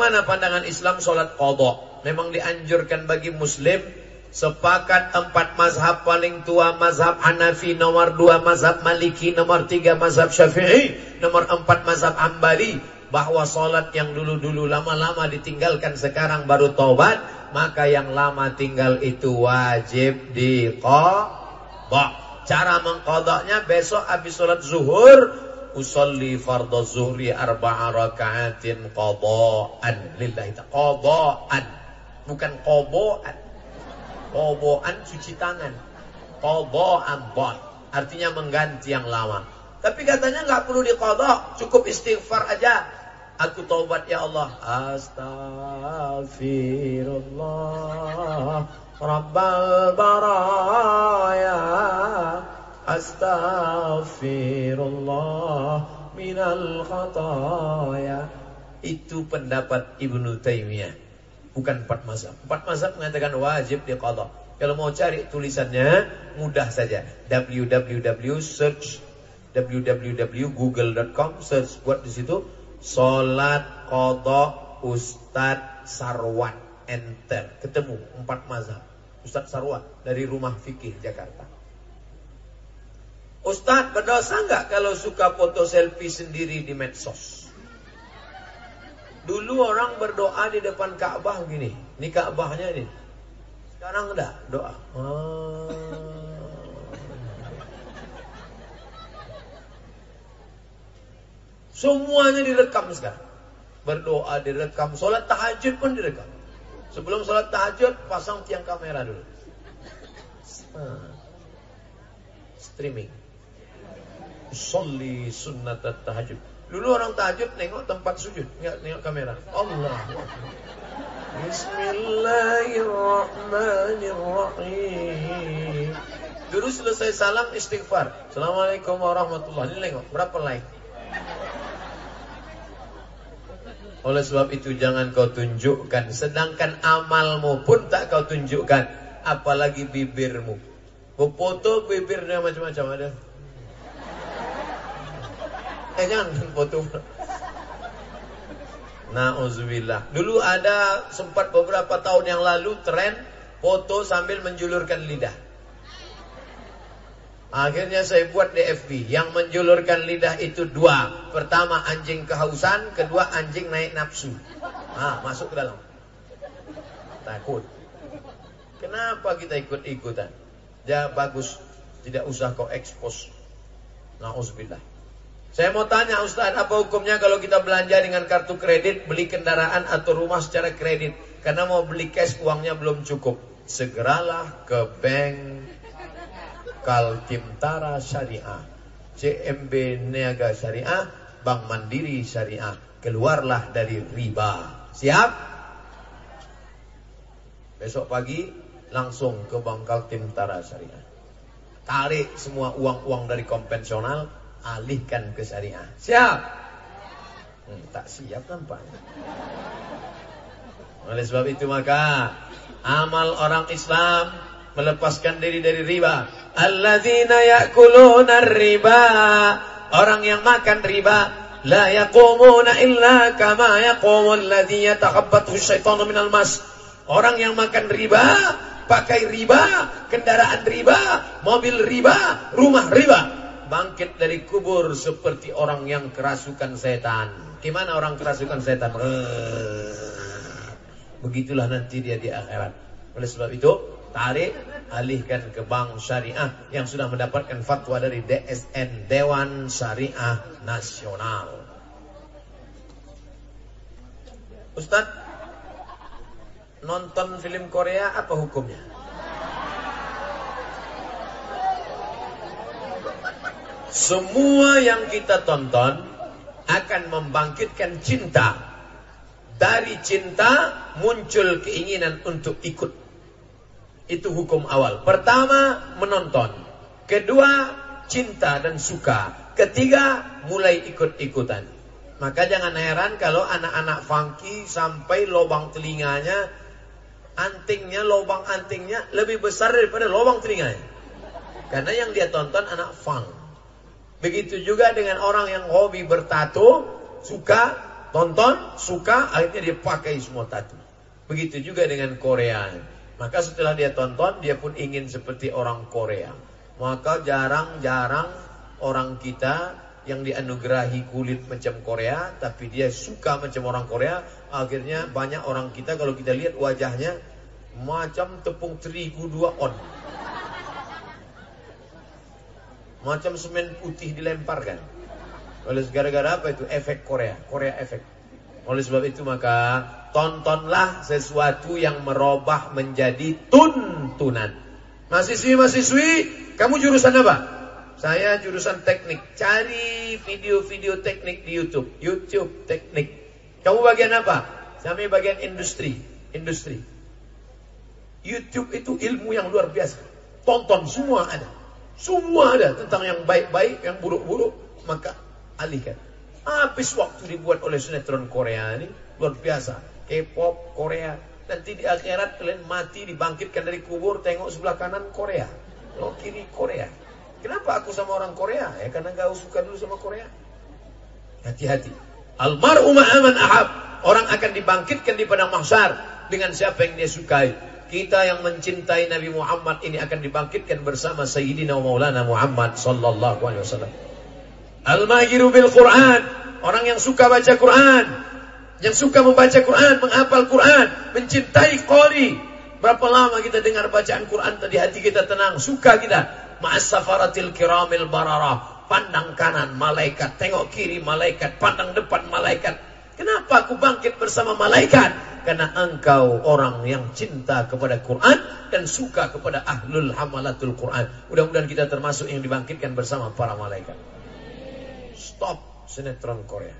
Bagaimana pandangan Islam sholat kodok? Memang dianjurkan bagi muslim Sepakat empat mazhab paling tua mazhab Hanafi nomor dua mazhab Maliki nomor tiga mazhab Syafi'i nomor empat mazhab Ambali bahwa solat yang dulu-dulu lama-lama ditinggalkan sekarang baru tobat maka yang lama tinggal itu wajib diqadha. Cara mengqadanya besok habis solat zuhur usolli fardhu zuhri arba'a raka'atin qadaan lillahi ta'ala bukan qadaan Koboan cuci tangan. Koboan bot. Artinya mengganti yang lama. Tapi katanya nggak perlu dikodok. Cukup istighfar aja. Aku taubat ya Allah. Astaghfirullah. Rabbal baraya. Astaghfirullah. Minal khataya. Itu pendapat Ibnu Taimiyah bukan empat mazhab. Empat mazhab mengatakan wajib diqadha. Kalau mau cari tulisannya mudah saja. www search www.google.com search buat di situ salat qadha Ustad Sarwan enter ketemu empat mazhab. Ustad Sarwan dari Rumah Fikih Jakarta. Ustadz berdosa nggak kalau suka foto selfie sendiri di medsos? Dulu orang berdoa di depan Ka'bah gini. Ini Ka'bahnya ini. Sekarang enggak doa. Ah. Semuanya direkam sekarang. Berdoa direkam, sholat tahajud pun direkam. Sebelum sholat tahajud pasang tiang kamera dulu. Ah. Streaming. Sholli sunnat tahajud. Dulu orang tahajud nengok tempat sujud, enggak nengok kamera. Allah. Bismillahirrahmanirrahim. Dulu selesai salam istighfar. Assalamualaikum warahmatullahi wabarakatuh. nengok berapa like? Oleh sebab itu jangan kau tunjukkan Sedangkan amalmu pun tak kau tunjukkan Apalagi bibirmu foto bibirnya macam-macam ada jangan foto. Nauzubillah. Dulu ada sempat beberapa tahun yang lalu tren foto sambil menjulurkan lidah. Akhirnya saya buat di FB Yang menjulurkan lidah itu dua. Pertama anjing kehausan Kedua anjing naik nafsu. Ah, Masuk ke dalam. Takut. Kenapa kita ikut-ikutan? Ya bagus. Tidak usah kau expose. Na'udzubillah saya mau tanya Ustaz, apa hukumnya kalau kita belanja dengan kartu kredit, beli kendaraan atau rumah secara kredit? Karena mau beli cash uangnya belum cukup. Segeralah ke bank Kaltimtara Syariah, CMB Niaga Syariah, Bank Mandiri Syariah. Keluarlah dari riba. Siap? Besok pagi langsung ke Bank Kaltimtara Syariah. Tarik semua uang-uang dari konvensional, alihkan ke syariah. Siap? Hmm, tak siap nampaknya. Oleh sebab itu maka amal orang Islam melepaskan diri dari riba. Alladzina ya'kuluna riba. Orang yang makan riba la yaqumuna illa kama yaqumu alladhi yatakhabbathu syaitanu minal mas. Orang yang makan riba, pakai riba, kendaraan riba, mobil riba, rumah riba bangkit dari kubur seperti orang yang kerasukan setan. Gimana orang kerasukan setan? Begitulah nanti dia di akhirat. Oleh sebab itu, tarik alihkan ke bank syariah yang sudah mendapatkan fatwa dari DSN Dewan Syariah Nasional. Ustadz, nonton film Korea apa hukumnya? Semua yang kita tonton akan membangkitkan cinta. Dari cinta muncul keinginan untuk ikut. Itu hukum awal. Pertama, menonton. Kedua, cinta dan suka. Ketiga, mulai ikut-ikutan. Maka jangan heran kalau anak-anak funky sampai lubang telinganya, antingnya, lubang antingnya lebih besar daripada lubang telinganya. Karena yang dia tonton anak funk. Begitu juga dengan orang yang hobi bertato, suka tonton, suka, akhirnya dia pakai semua tato. Begitu juga dengan Korea. Maka setelah dia tonton, dia pun ingin seperti orang Korea. Maka jarang-jarang orang kita yang dianugerahi kulit macam Korea, tapi dia suka macam orang Korea, akhirnya banyak orang kita kalau kita lihat wajahnya macam tepung terigu dua on. Macam semen putih dilemparkan. Oleh gara-gara apa itu? Efek Korea. Korea efek. Oleh sebab itu maka tontonlah sesuatu yang merubah menjadi tuntunan. Mahasiswi-mahasiswi, kamu jurusan apa? Saya jurusan teknik. Cari video-video teknik di YouTube. YouTube teknik. Kamu bagian apa? Kami bagian industri. Industri. YouTube itu ilmu yang luar biasa. Tonton semua ada. Semua ada tentang yang baik-baik, yang buruk-buruk, maka alihkan. Habis waktu dibuat oleh sinetron Korea ini luar biasa. K-pop Korea. Nanti di akhirat kalian mati dibangkitkan dari kubur tengok sebelah kanan Korea. Lo kiri Korea. Kenapa aku sama orang Korea? Ya karena gak suka dulu sama Korea. Hati-hati. Almarhum aman ahab. Orang akan dibangkitkan di padang mahsyar dengan siapa yang dia sukai. Kita yang mencintai Nabi Muhammad ini akan dibangkitkan bersama Sayyidina Maulana Muhammad sallallahu alaihi wasallam. Al-mahiru bil Quran, orang yang suka baca Quran, yang suka membaca Quran, menghafal Quran, mencintai qori. Berapa lama kita dengar bacaan Quran tadi hati kita tenang, suka kita. Ma'as safaratil kiramil bararah. Pandang kanan malaikat, tengok kiri malaikat, pandang depan malaikat. Kenapa aku bangkit bersama malaikat? Karena engkau orang yang cinta kepada Quran dan suka kepada ahlul hamalatul Quran. Mudah-mudahan kita termasuk yang dibangkitkan bersama para malaikat. Stop sinetron Korea.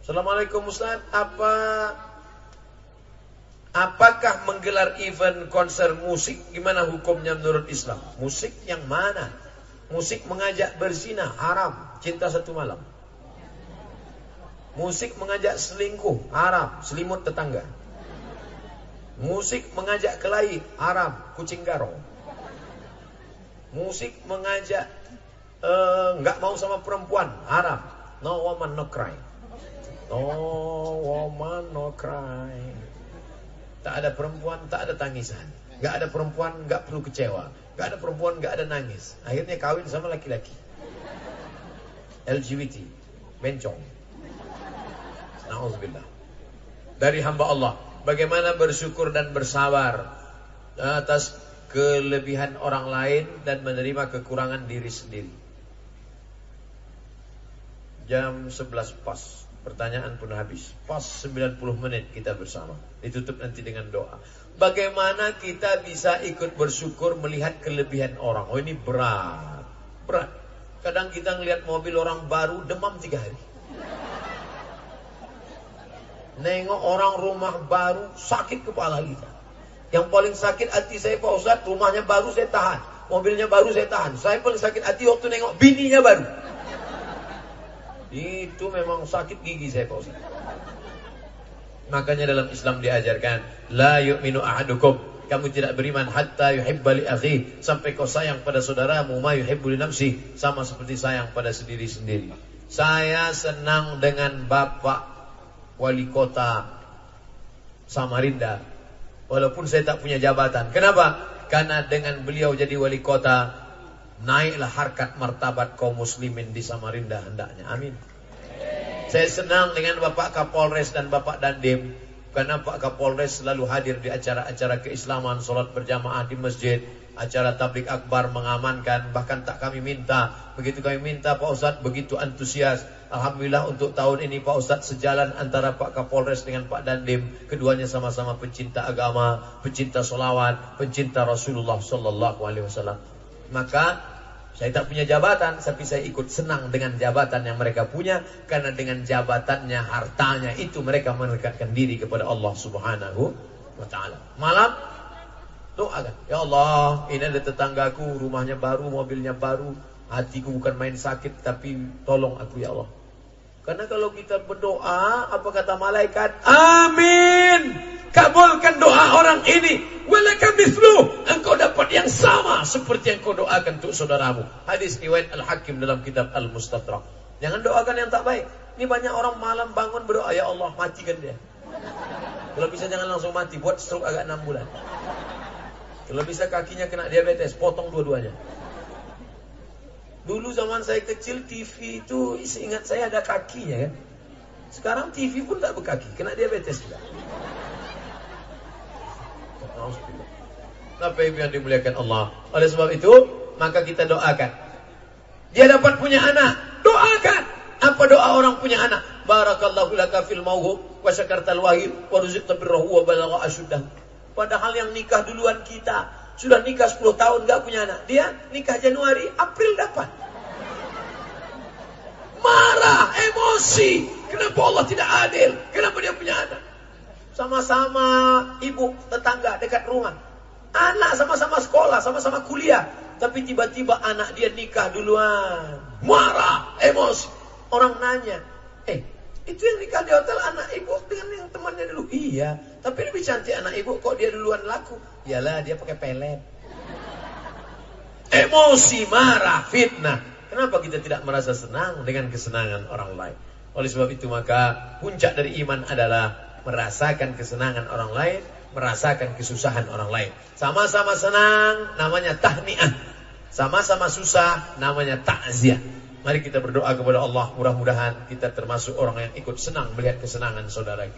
Assalamualaikum Ustaz, apa apakah menggelar event konser musik gimana hukumnya menurut Islam? Musik yang mana? Musik mengajak berzina haram, cinta satu malam. Musik mengajak selingkuh, haram, selimut tetangga. Musik mengajak kelahi, haram, kucing garong. Musik mengajak uh, nggak mau sama perempuan, haram. No woman, no cry. No woman, no cry. Tak ada perempuan, tak ada tangisan. Gak ada perempuan, gak perlu kecewa. Gak ada perempuan, gak ada nangis. Akhirnya kawin sama laki-laki. LGBT, bencong. Nauzubillah. Dari hamba Allah. Bagaimana bersyukur dan bersabar atas kelebihan orang lain dan menerima kekurangan diri sendiri. Jam 11 pas. Pertanyaan pun habis. Pas 90 menit kita bersama. Ditutup nanti dengan doa. Bagaimana kita bisa ikut bersyukur melihat kelebihan orang? Oh ini berat. Berat. Kadang kita ngelihat mobil orang baru demam tiga hari. Nengok orang rumah baru sakit kepala kita. Yang paling sakit hati saya Pak Ustaz, rumahnya baru saya tahan. Mobilnya baru saya tahan. Saya paling sakit hati waktu nengok bininya baru. Itu memang sakit gigi saya Pak Ustaz. Makanya dalam Islam diajarkan, la yu'minu ahadukum kamu tidak beriman hatta yuhibba li akhi sampai kau sayang pada saudaramu ma yuhibbu li nafsi sama seperti sayang pada sendiri sendiri. Saya senang dengan bapak wali kota Samarinda. Walaupun saya tak punya jabatan. Kenapa? Karena dengan beliau jadi wali kota, naiklah harkat martabat kaum muslimin di Samarinda hendaknya. Amin. Saya senang dengan Bapak Kapolres dan Bapak Dandim. Karena Pak Kapolres selalu hadir di acara-acara keislaman, sholat berjamaah di masjid, acara tablik akbar mengamankan, bahkan tak kami minta. Begitu kami minta Pak Ustadz begitu antusias. Alhamdulillah untuk tahun ini Pak Ustadz sejalan antara Pak Kapolres dengan Pak Dandim. Keduanya sama-sama pencinta agama, pencinta solawat, pencinta Rasulullah Sallallahu Alaihi Wasallam. Maka saya tak punya jabatan, tapi saya ikut senang dengan jabatan yang mereka punya. Karena dengan jabatannya, hartanya itu mereka mendekatkan diri kepada Allah subhanahu wa ta'ala. Malam Doakan. Ya Allah, ini ada tetanggaku, rumahnya baru, mobilnya baru. Hatiku bukan main sakit, tapi tolong aku ya Allah. Karena kalau kita berdoa, apa kata malaikat? Amin. Kabulkan doa orang ini. Walaka mislu. Engkau dapat yang sama seperti yang kau doakan untuk saudaramu. Hadis riwayat Al-Hakim dalam kitab Al-Mustadrak. Jangan doakan yang tak baik. Ini banyak orang malam bangun berdoa, ya Allah matikan dia. Kalau bisa jangan langsung mati, buat stroke agak 6 bulan. Kalau bisa kakinya kena diabetes, potong dua-duanya. Dulu zaman saya kecil TV itu ingat saya ada kakinya kan. Sekarang TV pun tak berkaki, kena diabetes juga. Apa yang dimuliakan Allah. Oleh sebab itu, maka kita doakan. Dia dapat punya anak, doakan. Apa doa orang punya anak? Barakallahu laka fil mawhub wa syakartal wahid wa rizqta birrahu wa balagha asyuddah. Padahal yang nikah duluan kita, sudah nikah 10 tahun gak punya anak. Dia nikah Januari, April dapat. Marah, emosi. Kenapa Allah tidak adil? Kenapa dia punya anak? Sama-sama ibu tetangga dekat rumah. Anak sama-sama sekolah, sama-sama kuliah. Tapi tiba-tiba anak dia nikah duluan. Marah, emosi. Orang nanya, eh itu yang nikah di hotel anak ibu dengan yang temannya dulu. Iya, tapi lebih cantik anak ibu kok dia duluan laku. Iyalah dia pakai pelet. Emosi, marah, fitnah. Kenapa kita tidak merasa senang dengan kesenangan orang lain? Oleh sebab itu maka puncak dari iman adalah merasakan kesenangan orang lain, merasakan kesusahan orang lain. Sama-sama senang namanya tahniah. Sama-sama susah namanya takziah. Mari kita berdoa kepada Allah mudah-mudahan kita termasuk orang yang ikut senang melihat kesenangan saudara.